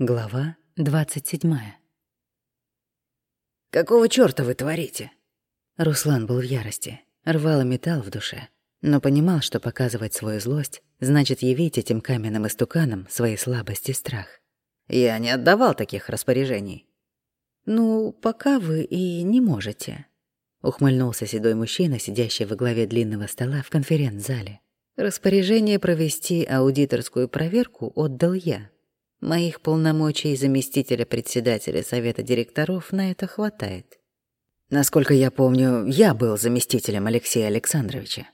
Глава двадцать седьмая. «Какого чёрта вы творите?» Руслан был в ярости, рвал и металл в душе, но понимал, что показывать свою злость значит явить этим каменным истуканам свои слабости и страх. «Я не отдавал таких распоряжений». «Ну, пока вы и не можете», — ухмыльнулся седой мужчина, сидящий во главе длинного стола в конференц-зале. «Распоряжение провести аудиторскую проверку отдал я. Моих полномочий заместителя председателя совета директоров на это хватает». Насколько я помню, я был заместителем Алексея Александровича.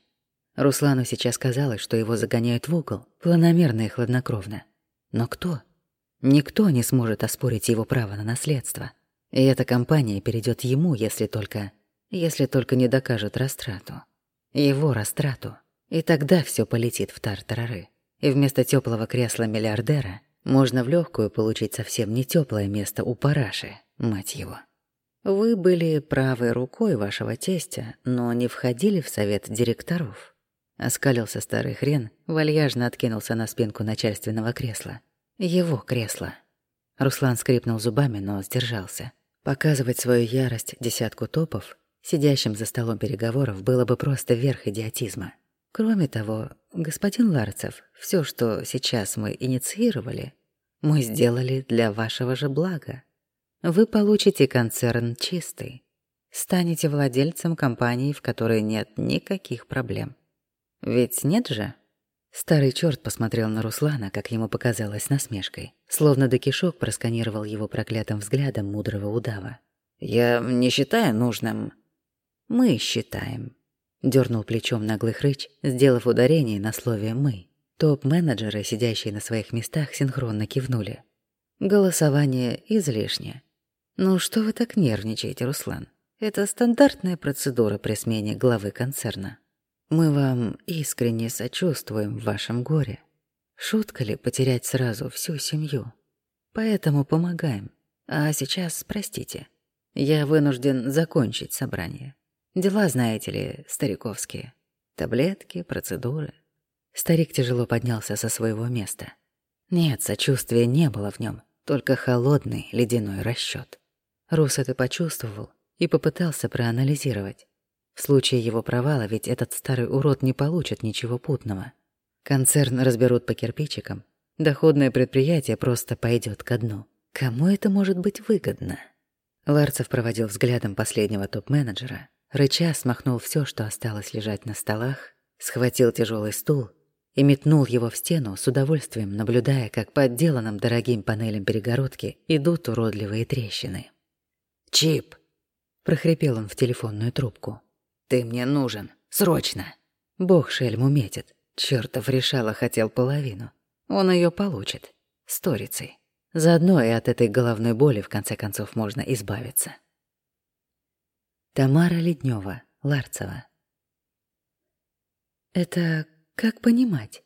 Руслану сейчас казалось, что его загоняют в угол, планомерно и хладнокровно. Но кто? Никто не сможет оспорить его право на наследство. И эта компания перейдет ему, если только... Если только не докажет растрату. Его растрату. И тогда все полетит в тартарары. И вместо теплого кресла миллиардера можно в легкую получить совсем не теплое место у параши, мать его. Вы были правой рукой вашего тестя, но не входили в совет директоров. Оскалился старый хрен, вальяжно откинулся на спинку начальственного кресла. Его кресло. Руслан скрипнул зубами, но сдержался. Показывать свою ярость десятку топов, сидящим за столом переговоров, было бы просто верх идиотизма. Кроме того, господин Ларцев, все, что сейчас мы инициировали, мы сделали для вашего же блага. Вы получите концерн чистый. Станете владельцем компании, в которой нет никаких проблем. Ведь нет же? Старый черт посмотрел на Руслана, как ему показалось, насмешкой. Словно до кишок просканировал его проклятым взглядом мудрого удава. «Я не считаю нужным». «Мы считаем», — дернул плечом наглый хрыч, сделав ударение на слове «мы». Топ-менеджеры, сидящие на своих местах, синхронно кивнули. «Голосование излишне. Ну что вы так нервничаете, Руслан? Это стандартная процедура при смене главы концерна». Мы вам искренне сочувствуем в вашем горе. Шутка ли потерять сразу всю семью? Поэтому помогаем. А сейчас, простите, я вынужден закончить собрание. Дела, знаете ли, стариковские. Таблетки, процедуры. Старик тяжело поднялся со своего места. Нет, сочувствия не было в нем, только холодный ледяной расчёт. Рус это почувствовал и попытался проанализировать. В случае его провала ведь этот старый урод не получит ничего путного. Концерн разберут по кирпичикам. Доходное предприятие просто пойдет ко дну. Кому это может быть выгодно? Ларцев проводил взглядом последнего топ-менеджера, рыча смахнул все, что осталось лежать на столах, схватил тяжелый стул и метнул его в стену, с удовольствием наблюдая, как по отделанным дорогим панелям перегородки идут уродливые трещины. «Чип!» — прохрипел он в телефонную трубку. Ты мне нужен. Срочно. Бог шельму метит. Чёртов решала хотел половину. Он её получит. Сторицей. Заодно и от этой головной боли в конце концов можно избавиться. Тамара Леднева, Ларцева. «Это как понимать?»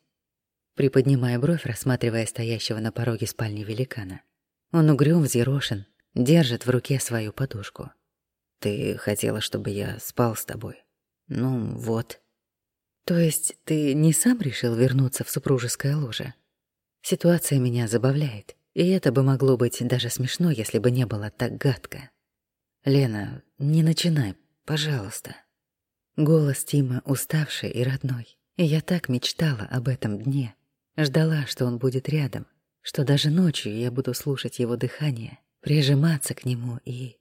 Приподнимая бровь, рассматривая стоящего на пороге спальни великана. Он угрюм, взъерошен, держит в руке свою подушку. Ты хотела, чтобы я спал с тобой. Ну, вот. То есть ты не сам решил вернуться в супружеское ложе? Ситуация меня забавляет, и это бы могло быть даже смешно, если бы не было так гадко. Лена, не начинай, пожалуйста. Голос Тима уставший и родной. И я так мечтала об этом дне. Ждала, что он будет рядом, что даже ночью я буду слушать его дыхание, прижиматься к нему и...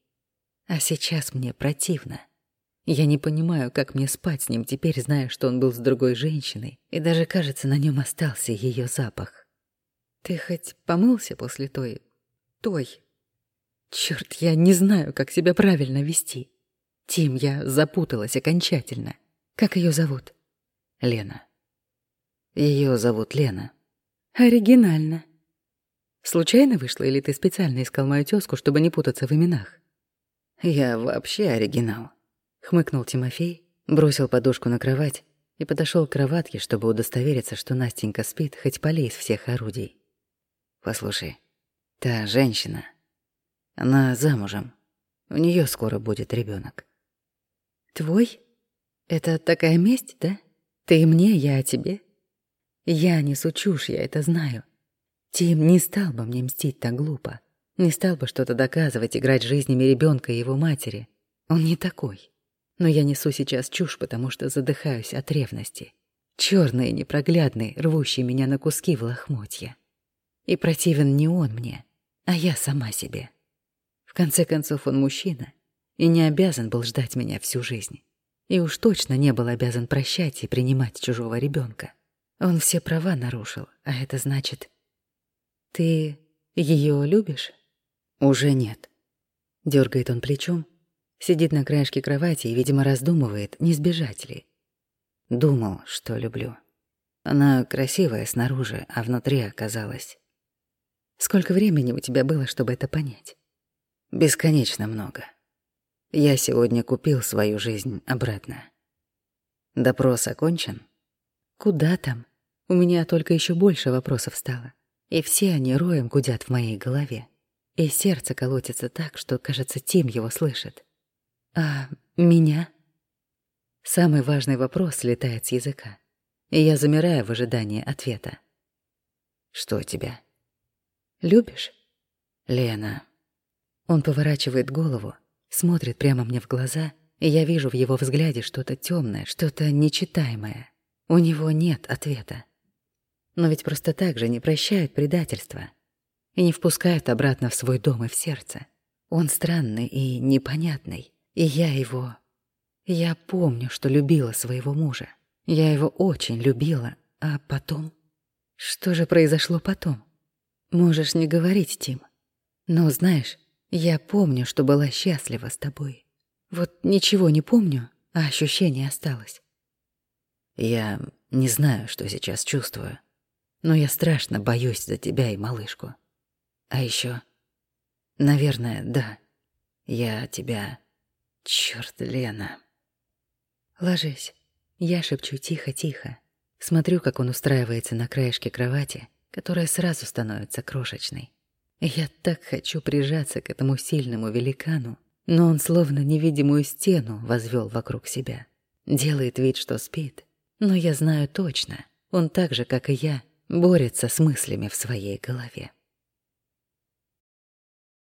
А сейчас мне противно. Я не понимаю, как мне спать с ним теперь, зная, что он был с другой женщиной, и даже, кажется, на нем остался ее запах. Ты хоть помылся после той... той... Черт, я не знаю, как себя правильно вести. Тим, я запуталась окончательно. Как ее зовут? Лена. Ее зовут Лена. Оригинально. Случайно вышло, или ты специально искал мою тёзку, чтобы не путаться в именах? «Я вообще оригинал», — хмыкнул Тимофей, бросил подушку на кровать и подошел к кроватке, чтобы удостовериться, что Настенька спит хоть полей из всех орудий. «Послушай, та женщина, она замужем. У нее скоро будет ребенок. «Твой? Это такая месть, да? Ты мне, я тебе? Я несу чушь, я это знаю. Тим не стал бы мне мстить так глупо. Не стал бы что-то доказывать, играть жизнями ребенка и его матери. Он не такой. Но я несу сейчас чушь, потому что задыхаюсь от ревности. Черный и непроглядный, рвущий меня на куски в лохмотья. И противен не он мне, а я сама себе. В конце концов, он мужчина и не обязан был ждать меня всю жизнь. И уж точно не был обязан прощать и принимать чужого ребенка. Он все права нарушил, а это значит... Ты ее любишь? Уже нет. Дергает он плечом, сидит на краешке кровати и, видимо, раздумывает, не сбежать ли. Думал, что люблю. Она красивая снаружи, а внутри оказалась. Сколько времени у тебя было, чтобы это понять? Бесконечно много. Я сегодня купил свою жизнь обратно. Допрос окончен? Куда там? У меня только еще больше вопросов стало. И все они роем гудят в моей голове. И сердце колотится так, что, кажется, Тим его слышит. А меня? Самый важный вопрос слетает с языка. И я замираю в ожидании ответа. Что тебя? Любишь? Лена. Он поворачивает голову, смотрит прямо мне в глаза, и я вижу в его взгляде что-то темное, что-то нечитаемое. У него нет ответа. Но ведь просто так же не прощают предательства и не впускают обратно в свой дом и в сердце. Он странный и непонятный, и я его... Я помню, что любила своего мужа. Я его очень любила, а потом... Что же произошло потом? Можешь не говорить, Тим. Но знаешь, я помню, что была счастлива с тобой. Вот ничего не помню, а ощущение осталось. Я не знаю, что сейчас чувствую, но я страшно боюсь за тебя и малышку. А еще, наверное, да, я тебя... Чёрт, Лена. Ложись. Я шепчу тихо-тихо. Смотрю, как он устраивается на краешке кровати, которая сразу становится крошечной. Я так хочу прижаться к этому сильному великану, но он словно невидимую стену возвел вокруг себя. Делает вид, что спит, но я знаю точно, он так же, как и я, борется с мыслями в своей голове.